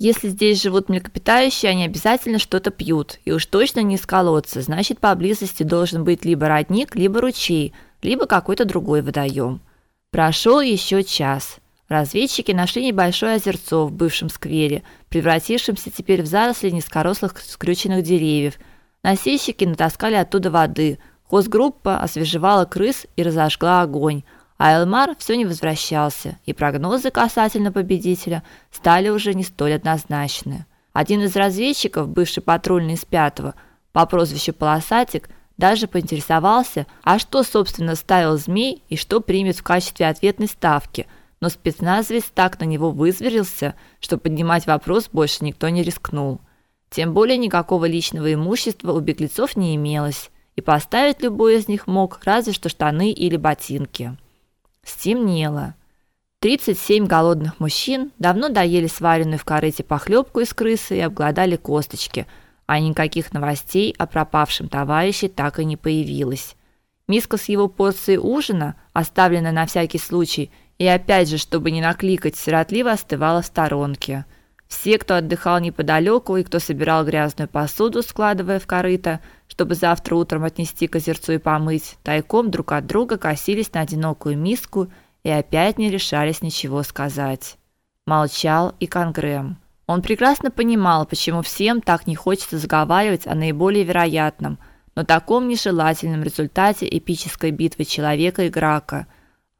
Если здесь живут млекопитающие, они обязательно что-то пьют, и уж точно не из колодца. Значит, поблизости должен быть либо родник, либо ручей, либо какой-то другой водоем. Прошел еще час. Разведчики нашли небольшое озерцо в бывшем сквере, превратившемся теперь в заросли низкорослых скрюченных деревьев. Носильщики натаскали оттуда воды. Хозгруппа освежевала крыс и разожгла огонь. А Элмар все не возвращался, и прогнозы касательно победителя стали уже не столь однозначны. Один из разведчиков, бывший патрульный из пятого, по прозвищу Полосатик, даже поинтересовался, а что, собственно, ставил змей и что примет в качестве ответной ставки. Но спецназовец так на него вызверился, что поднимать вопрос больше никто не рискнул. Тем более никакого личного имущества у беглецов не имелось, и поставить любой из них мог разве что штаны или ботинки. Стемнело. 37 голодных мужчин давно доели сваренную в корыте похлебку из крысы и обглодали косточки, а никаких новостей о пропавшем товарище так и не появилось. Миска с его порцией ужина, оставленная на всякий случай, и опять же, чтобы не накликать, сиротливо остывала в сторонке. Все, кто отдыхал неподалеку и кто собирал грязную посуду, складывая в корыто, чтобы завтра утром отнести к озерцу и помыть, тайком друг от друга косились на одинокую миску и опять не решались ничего сказать. Молчал и Конгрэм. Он прекрасно понимал, почему всем так не хочется заговаривать о наиболее вероятном, но таком нежелательном результате эпической битвы человека и Грака.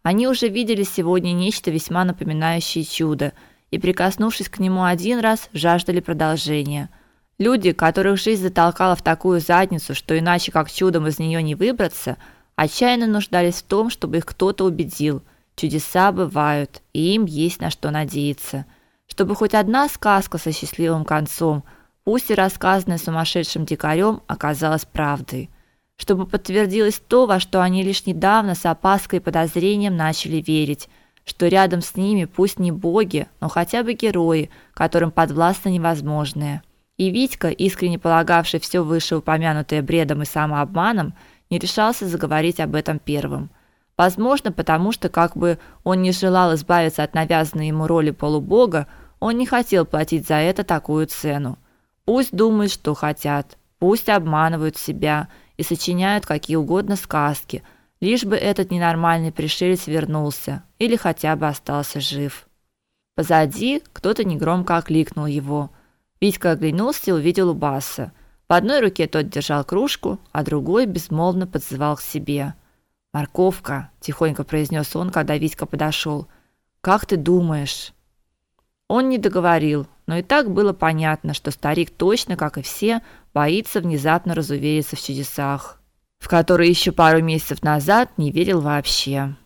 Они уже видели сегодня нечто весьма напоминающее чудо, и прикоснувшись к нему один раз, жаждали продолжения – Люди, которых жизнь затолкала в такую задницу, что иначе как чудом из нее не выбраться, отчаянно нуждались в том, чтобы их кто-то убедил. Чудеса бывают, и им есть на что надеяться. Чтобы хоть одна сказка со счастливым концом, пусть и рассказанная сумасшедшим дикарем, оказалась правдой. Чтобы подтвердилось то, во что они лишь недавно с опаской и подозрением начали верить, что рядом с ними пусть не боги, но хотя бы герои, которым подвластно невозможное. И Витька, искренне полагавший все вышеупомянутое бредом и самообманом, не решался заговорить об этом первым. Возможно, потому что как бы он не желал избавиться от навязанной ему роли полубога, он не хотел платить за это такую цену. Пусть думают, что хотят, пусть обманывают себя и сочиняют какие угодно сказки, лишь бы этот ненормальный пришелец вернулся или хотя бы остался жив. Позади кто-то негромко окликнул его – Витька оглянулся и увидел Убаса. В одной руке тот держал кружку, а другой безмолвно подзывал к себе. "Морковка", тихонько произнес он, когда Витька подошел. "Как ты думаешь?" Он не договорил, но и так было понятно, что старик точно, как и все, боится внезапно разувериться в чудесах, в которые еще пару месяцев назад не верил вообще.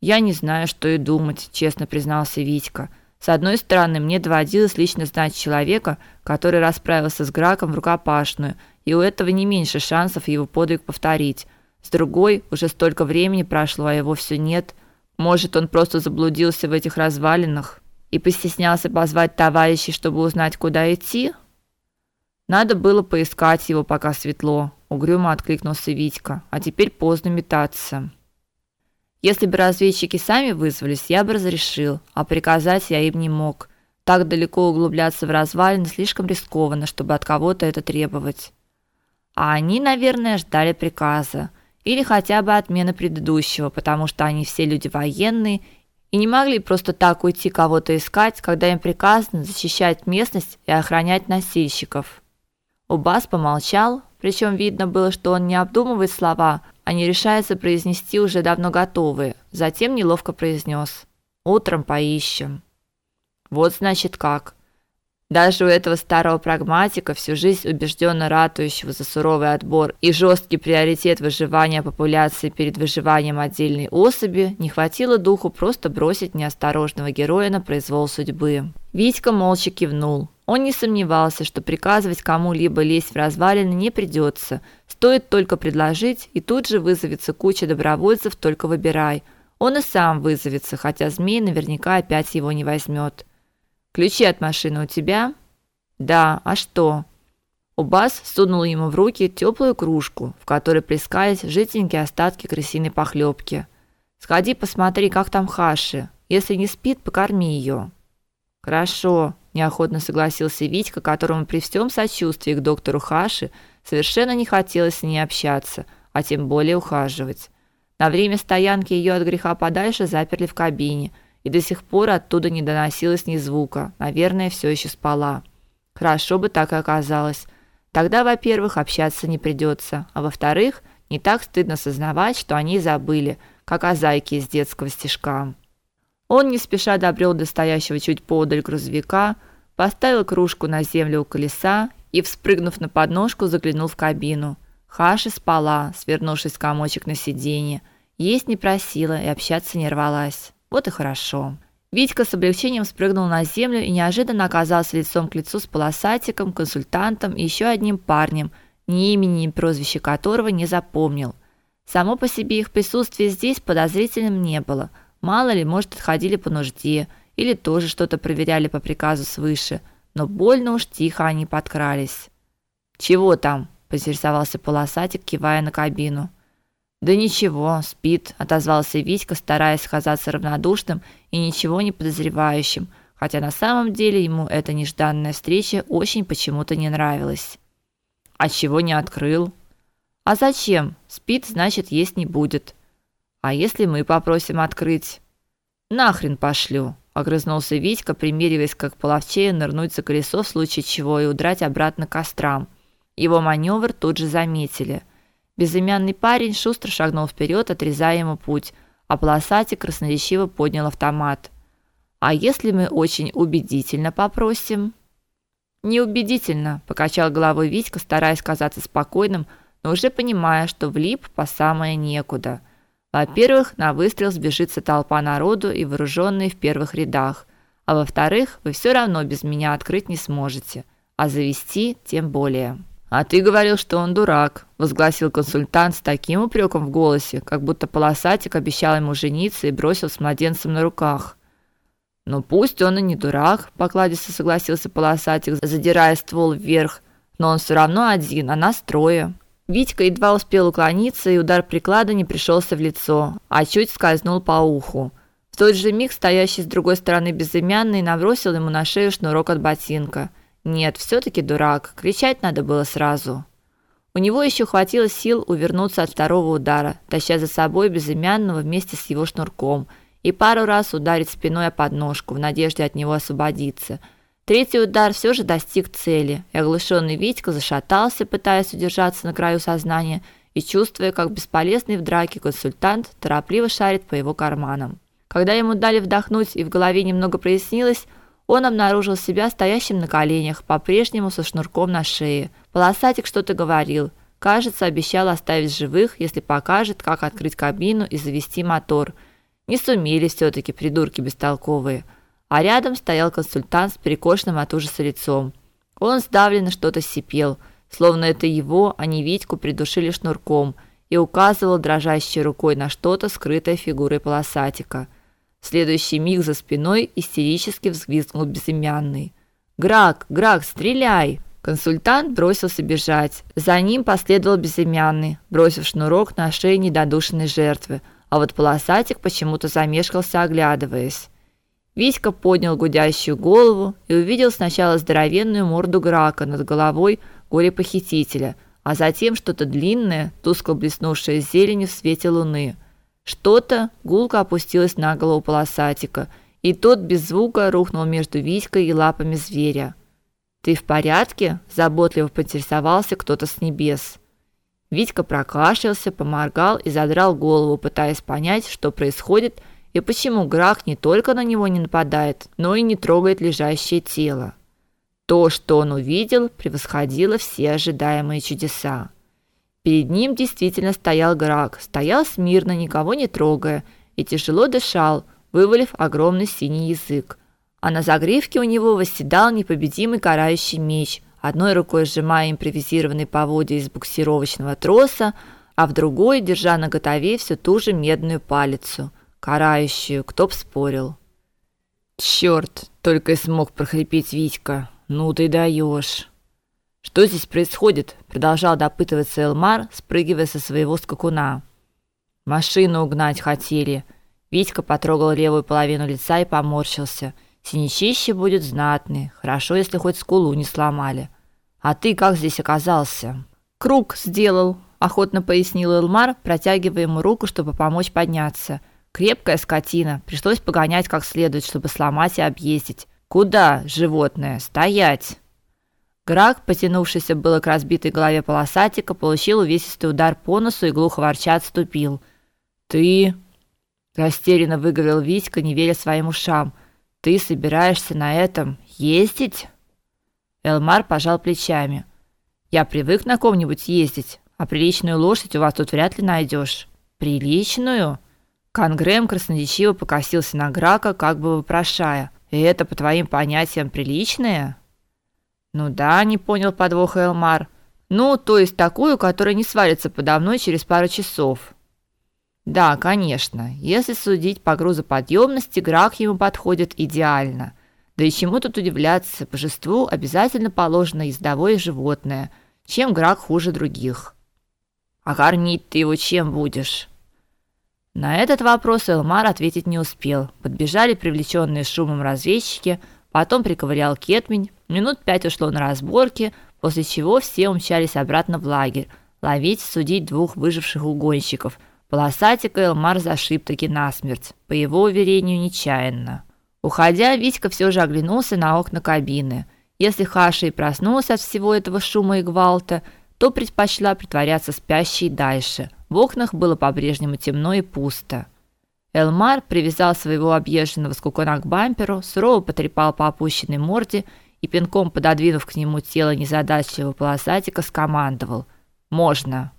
Я не знаю, что и думать, честно признался Витька. С одной стороны, мне доводилось лично знать человека, который расправился с Граком в рукопашную, и у этого не меньше шансов его подвиг повторить. С другой, уже столько времени прошло, а его все нет. Может, он просто заблудился в этих развалинах и постеснялся позвать товарищей, чтобы узнать, куда идти? Надо было поискать его, пока светло, угрюмо откликнулся Витька. А теперь поздно метаться. Если бы разведчики сами вызвались, я бы разрешил, а приказать я им не мог. Так далеко углубляться в развалины слишком рискованно, чтобы от кого-то это требовать. А они, наверное, ждали приказа или хотя бы отмены предыдущего, потому что они все люди военные и не могли просто так уйти кого-то искать, когда им приказано защищать местность и охранять носильщиков. Убас помолчал, причем видно было, что он не обдумывает слова, а не решается произнести уже давно готовые. Затем неловко произнес: "Утром поищем". Вот значит как. Даже у этого старого прагматика, всю жизнь убежденно ратующего за суровый отбор и жесткий приоритет выживания популяции перед выживанием отдельной особи, не хватило духу просто бросить неосторожного героя на произвол судьбы. Витька молча кивнул. Он не сомневался, что приказывать кому-либо лезть в развалины не придется. Стоит только предложить, и тут же вызовется куча добровольцев, только выбирай. Он и сам вызовется, хотя змей наверняка опять его не возьмет. Ключи от машины у тебя? Да, а что? Убас сунул ему в руки теплую кружку, в которой плескались жиденькие остатки крысиной похлебки. Сходи, посмотри, как там Хаши. Если не спит, покорми ее. Хорошо, неохотно согласился Витька, которому при всем сочувствии к доктору Хаши совершенно не хотелось с ней общаться, а тем более ухаживать. На время стоянки ее от греха подальше заперли в кабине, и до сих пор оттуда не доносилось ни звука. Наверное, все еще спала. Хорошо бы так и оказалось. Тогда, во-первых, общаться не придется, а во-вторых, не так стыдно сознавать, что они забыли, как о зайке из детского стишка. Он не спеша добрел до стоящего чуть поодаль грузовика, поставил кружку на землю у колеса и, вспрыгнув на подножку, заглянул в кабину. Хаша спала, свернувшись в комочек на сиденье. Есть не просила и общаться не рвалась. Вот и хорошо. Витька с облегчением спрыгнул на землю и неожиданно оказался лицом к лицу с полосатиком, консультантом и еще одним парнем, ни имени, ни прозвища которого не запомнил. Само по себе их присутствие здесь подозрительным не было. Мало ли, может, отходили по нужде или тоже что-то проверяли по приказу свыше, но больно уж тихо они подкрались. Чего там? поинтересовался полосатик, кивая на кабину. Да ничего, спит, отозвался Витька, стараясь казаться равнодушным и ничего не подозревающим, хотя на самом деле ему эта нежданная встреча очень почему-то не нравилась. А чего не открыл? А зачем? Спит, значит, есть не будет. А если мы попросим открыть? Нахрен пошлю, огрызнулся Витька, примериваясь, как половчее нырнуть за колесо в случае чего и удрать обратно к кострам. Его маневр тут же заметили. Безымянный парень шустро шагнул вперед, отрезая ему путь, а полосатик красноречиво поднял автомат. А если мы очень убедительно попросим? Неубедительно, покачал головой Витька, стараясь казаться спокойным, но уже понимая, что влип по самое некуда. Во-первых, на выстрел сбежится толпа народу и вооруженные в первых рядах, а во-вторых, вы все равно без меня открыть не сможете, а завести тем более. А ты говорил, что он дурак, возгласил консультант с таким упреком в голосе, как будто полосатик обещал ему жениться и бросил с младенцем на руках. Ну пусть он и не дурак, покладисто согласился полосатик, задирая ствол вверх, но он все равно один, а нас трое. Витька едва успел уклониться, и удар приклада не пришелся в лицо, а чуть скользнул по уху. В тот же миг стоящий с другой стороны безымянный набросил ему на шею шнурок от ботинка. Нет, все таки дурак. Кричать надо было сразу. У него еще хватило сил увернуться от второго удара, таща за собой безымянного вместе с его шнурком, и пару раз ударить спиной о подножку в надежде от него освободиться. Третий удар все же достиг цели, и оглушенный Витька зашатался, пытаясь удержаться на краю сознания и чувствуя, как бесполезный в драке консультант торопливо шарит по его карманам. Когда ему дали вдохнуть и в голове немного прояснилось, он обнаружил себя стоящим на коленях, по-прежнему со шнурком на шее. Полосатик что-то говорил. Кажется, обещал оставить живых, если покажет, как открыть кабину и завести мотор. Не сумели все таки придурки бестолковые. А рядом стоял консультант с перекошенным от ужаса лицом. Он сдавленно что-то сипел, словно это его, а не Витьку придушили шнурком, и указывал дрожащей рукой на что-то скрытое фигурой полосатика. В следующий миг за спиной истерически взвизгнул безымянный. «Грак! Грак, стреляй!» Консультант бросился бежать. За ним последовал безымянный, бросив шнурок на шею недодушенной жертвы, а вот полосатик почему-то замешкался, оглядываясь. Витька поднял гудящую голову и увидел сначала здоровенную морду Грака над головой горе-похитителя, а затем что-то длинное, тускло блеснувшее зеленью в свете луны – что-то гулко опустилось на голову полосатика, и тот без звука рухнул между Витькой и лапами зверя. «Ты в порядке?» – заботливо поинтересовался кто-то с небес. Витька прокашлялся, поморгал и задрал голову, пытаясь понять, что происходит и почему Грах не только на него не нападает, но и не трогает лежащее тело. То, что он увидел, превосходило все ожидаемые чудеса. Перед ним действительно стоял Грак, стоял смирно, никого не трогая, и тяжело дышал, вывалив огромный синий язык. А на загривке у него восседал непобедимый карающий меч, одной рукой сжимая импровизированный поводья из буксировочного троса, а в другой держа на готове всю ту же медную палицу, карающую, кто б спорил. Черт, только и смог прохрипеть Витька. Ну ты даешь. Что здесь происходит? продолжал допытываться Элмар, спрыгивая со своего скакуна. Машину угнать хотели. Витька потрогал левую половину лица и поморщился. Синячище будет знатный. Хорошо, если хоть скулу не сломали. А ты как здесь оказался? Круг сделал, охотно пояснил Элмар, протягивая ему руку, чтобы помочь подняться. Крепкая скотина, пришлось погонять как следует, чтобы сломать и объездить. Куда, животное, стоять? Грак, потянувшийся было к разбитой голове полосатика, получил увесистый удар по носу и глухо ворча отступил. Ты растерянно выговорил Витька, не веря своим ушам. Ты собираешься на этом ездить? Элмар пожал плечами. Я привык на ком-нибудь ездить, а приличную лошадь у вас тут вряд ли найдешь. Приличную? Конгрэм красноречиво покосился на Грака, как бы вопрошая: "И это по твоим понятиям приличное?" "Ну да, не понял подвоха Элмар. Ну, то есть такую, которая не свалится подо мной через пару часов." Да, конечно. Если судить по грузоподъемности, Грак ему подходит идеально. Да и чему тут удивляться? Божеству обязательно положено ездовое животное. Чем Грак хуже других? А кормить ты его чем будешь? На этот вопрос Элмар ответить не успел. Подбежали привлеченные шумом разведчики, потом приковырял кетмень. Минут пять ушло на разборки, после чего все умчались обратно в лагерь, ловить, судить двух выживших угонщиков – Полосатика Элмар зашиб таки насмерть, по его уверению, нечаянно. Уходя, Витька все же оглянулся на окна кабины. Если Хаша и проснулась от всего этого шума и гвалта, то предпочла притворяться спящей дальше. В окнах было по-прежнему темно и пусто. Элмар привязал своего объезженного скукуна к бамперу, сурово потрепал по опущенной морде и пинком пододвинув к нему тело незадачливого полосатика, скомандовал: "Можно".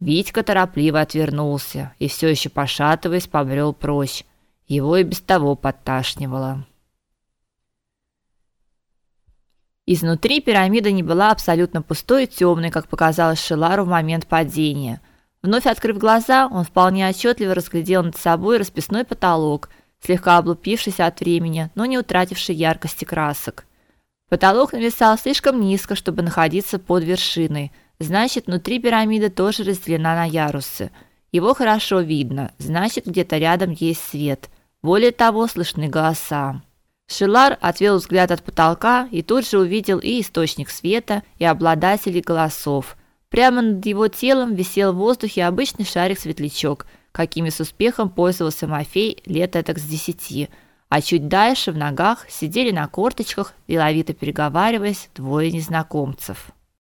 Витька торопливо отвернулся и все еще пошатываясь побрел прочь. Его и без того подташнивало. Изнутри пирамида не была абсолютно пустой и темной, как показалось Шелару в момент падения. Вновь открыв глаза, он вполне отчетливо разглядел над собой расписной потолок, слегка облупившийся от времени, но не утративший яркости красок. Потолок нависал слишком низко, чтобы находиться под вершиной – Значит, внутри пирамида тоже разделена на ярусы. Его хорошо видно, значит, где-то рядом есть свет. Более того, слышны голоса. Шилар отвел взгляд от потолка и тут же увидел и источник света, и обладателей голосов. Прямо над его телом висел в воздухе обычный шарик-светлячок, какими с успехом пользовался Мафей лет так с десяти, а чуть дальше в ногах сидели на корточках, деловито переговариваясь, двое незнакомцев.